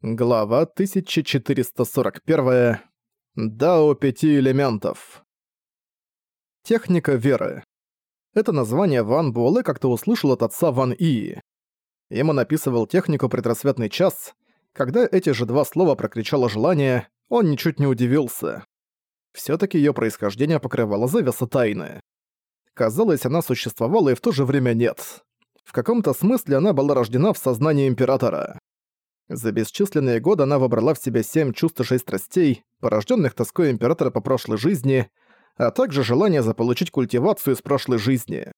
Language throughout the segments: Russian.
Глава 1441. Дао пяти элементов. Техника веры. Это название Ван Буэлэ как-то услышал от отца Ван И. Ему написывал технику «Предрассветный час». Когда эти же два слова прокричало желание, он ничуть не удивился. Всё-таки её происхождение покрывало завеса тайны. Казалось, она существовала и в то же время нет. В каком-то смысле она была рождена в сознании Императора. За бесчисленные годы она вобрала в себя семь чувств и шесть страстей, порожденных тоской Императора по прошлой жизни, а также желание заполучить культивацию из прошлой жизни.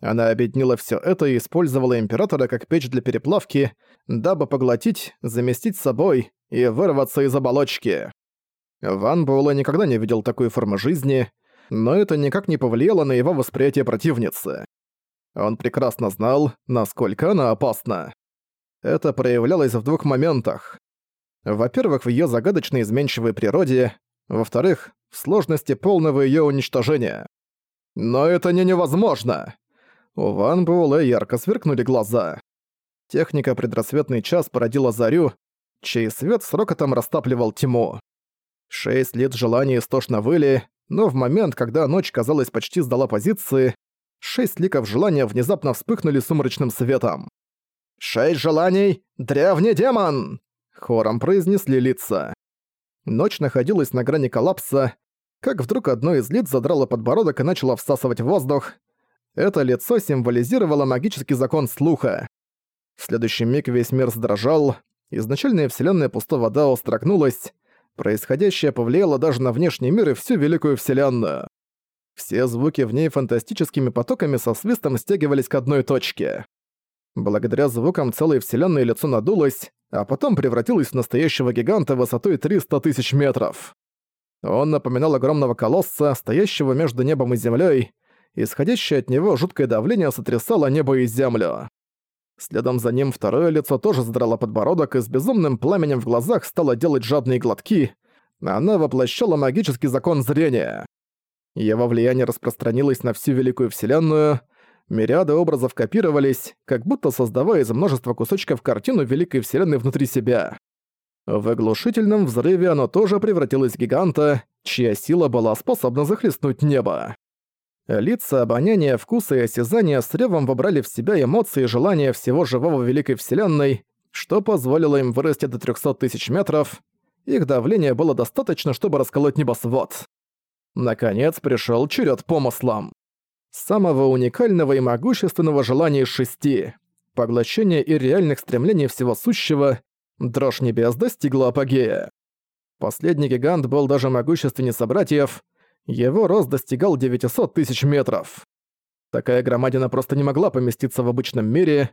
Она объединила все это и использовала Императора как печь для переплавки, дабы поглотить, заместить собой и вырваться из оболочки. Ван Буэлэ никогда не видел такой формы жизни, но это никак не повлияло на его восприятие противницы. Он прекрасно знал, насколько она опасна. Это проявлялось в двух моментах. Во-первых, в её загадочной изменчивой природе, во-вторых, в сложности полного её уничтожения. Но это не невозможно! У Ван Буэлэ ярко сверкнули глаза. Техника «Предрассветный час» породила зарю, чей свет с рокотом растапливал тьму. Шесть лет желания истошно выли, но в момент, когда ночь, казалось, почти сдала позиции, шесть ликов желания внезапно вспыхнули сумрачным светом. «Шесть желаний! Древний демон!» Хором произнесли лица. Ночь находилась на грани коллапса, как вдруг одно из лиц задрало подбородок и начало всасывать воздух. Это лицо символизировало магический закон слуха. В следующий миг весь мир задрожал, изначальная вселенная пустого Дао строгнулась, происходящее повлияло даже на внешний мир и всю Великую Вселенную. Все звуки в ней фантастическими потоками со свистом стягивались к одной точке. Благодаря звукам целой вселенной лицо надулось, а потом превратилось в настоящего гиганта высотой 300 тысяч метров. Он напоминал огромного колосса, стоящего между небом и землей. Исходящее от него жуткое давление сотрясало небо и землю. Следом за ним второе лицо тоже задрало подбородок и с безумным пламенем в глазах стало делать жадные глотки. Она воплощала магический закон зрения. Его влияние распространилось на всю Великую Вселенную — Мириады образов копировались, как будто создавая из множества кусочков картину Великой Вселенной внутри себя. В оглушительном взрыве оно тоже превратилось в гиганта, чья сила была способна захлестнуть небо. Лица обоняния, вкуса и осязания с ревом вобрали в себя эмоции и желания всего живого Великой Вселенной, что позволило им вырасти до 300 тысяч метров. Их давление было достаточно, чтобы расколоть небосвод. Наконец пришел черед помыслам самого уникального и могущественного желания из шести. Поглощение и реальных стремлений всего сущего, дрожь небес достигла апогея. Последний гигант был даже могущественнее собратьев, его рост достигал 900 тысяч метров. Такая громадина просто не могла поместиться в обычном мире,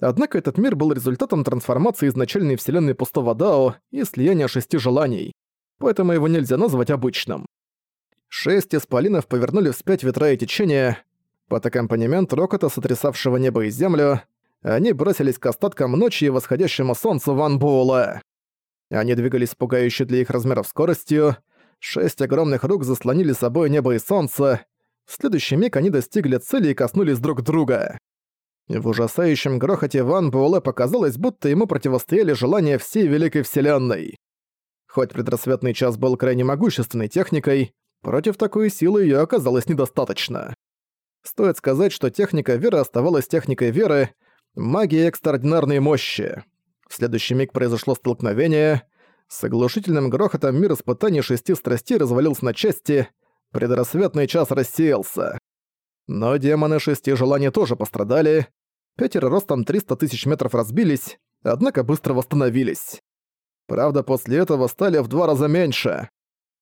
однако этот мир был результатом трансформации изначальной вселенной пустого Дао и слияния шести желаний, поэтому его нельзя назвать обычным. Шесть исполинов повернули вспять ветра и течения. Под аккомпанемент рокота, сотрясавшего небо и землю, они бросились к остаткам ночи и восходящему солнцу Ван Буэлэ. Они двигались пугающей для их размеров скоростью. Шесть огромных рук заслонили собой небо и солнце. В следующий миг они достигли цели и коснулись друг друга. В ужасающем грохоте Ван Буэлэ показалось, будто ему противостояли желания всей Великой Вселенной. Хоть предрассветный час был крайне могущественной техникой, Против такой силы её оказалось недостаточно. Стоит сказать, что техника веры оставалась техникой веры, магией экстраординарной мощи. В следующий миг произошло столкновение. С оглушительным грохотом мир испытаний шести страстей развалился на части, предрассветный час рассеялся. Но демоны шести желаний тоже пострадали. Пятеро ростом 300 тысяч метров разбились, однако быстро восстановились. Правда, после этого стали в два раза меньше.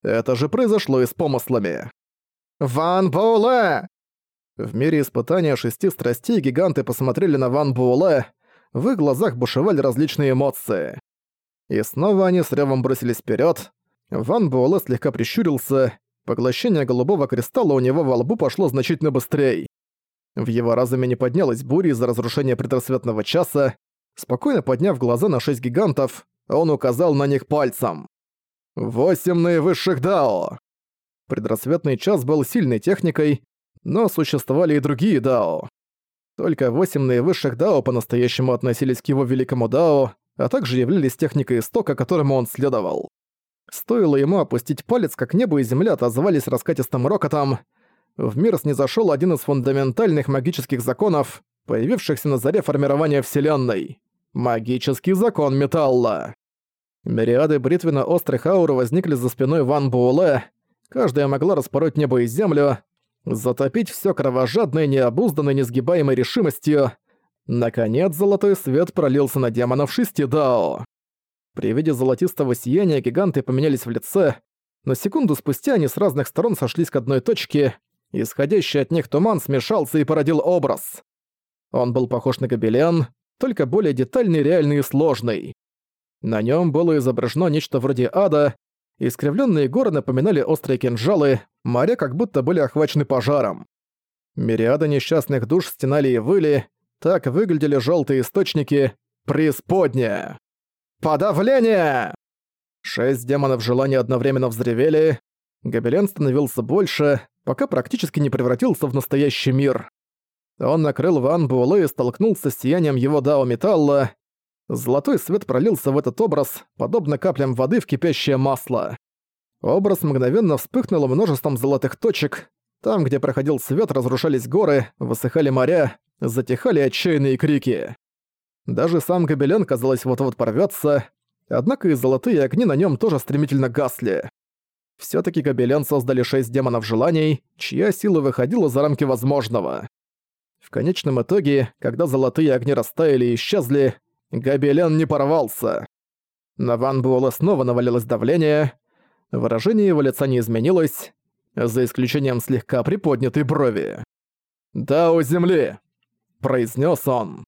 Это же произошло и с помыслами. «Ван Буэлэ!» В мире испытания шести страстей гиганты посмотрели на Ван Буэлэ, в их глазах бушевали различные эмоции. И снова они с ревом бросились вперед. Ван Буэлэ слегка прищурился, поглощение голубого кристалла у него во лбу пошло значительно быстрее. В его разуме не поднялась буря из-за разрушения предрассветного часа. Спокойно подняв глаза на шесть гигантов, он указал на них пальцем. Восемь наивысших дао! Предрассветный час был сильной техникой, но существовали и другие дао. Только восемь наивысших дао по-настоящему относились к его великому дао, а также являлись техникой истока, которому он следовал. Стоило ему опустить палец, как небо и земля отозвались раскатистым рокотом. В мир снизошёл один из фундаментальных магических законов, появившихся на заре формирования Вселенной. Магический закон металла. Мириады бритвенно-острых аур возникли за спиной Ван Буэлэ. Каждая могла распороть небо и землю, затопить всё кровожадной, необузданной, несгибаемой решимостью. Наконец, золотой свет пролился на демонов шести Дао. При виде золотистого сияния гиганты поменялись в лице, но секунду спустя они с разных сторон сошлись к одной точке, исходящий от них туман смешался и породил образ. Он был похож на гобелен, только более детальный, реальный и сложный. На нем было изображено нечто вроде ада, искривленные горы напоминали острые кинжалы, моря как будто были охвачены пожаром. Мириады несчастных душ стенали и выли, так выглядели желтые источники «Преисподняя». «Подавление!» Шесть демонов желания одновременно взревели, гобелен становился больше, пока практически не превратился в настоящий мир. Он накрыл Ван Буэлэ и столкнулся с сиянием его дао металла. Золотой свет пролился в этот образ, подобно каплям воды в кипящее масло. Образ мгновенно вспыхнул множеством золотых точек. Там, где проходил свет, разрушались горы, высыхали моря, затихали отчаянные крики. Даже сам гобелен, казалось, вот-вот порвётся, однако и золотые огни на нём тоже стремительно гасли. Всё-таки гобелен создали шесть демонов желаний, чья сила выходила за рамки возможного. В конечном итоге, когда золотые огни растаяли и исчезли, гобелен не порвался. На Ван Буэлла снова навалилось давление, выражение его лица не изменилось, за исключением слегка приподнятой брови. «Да, у земли!» – произнес он.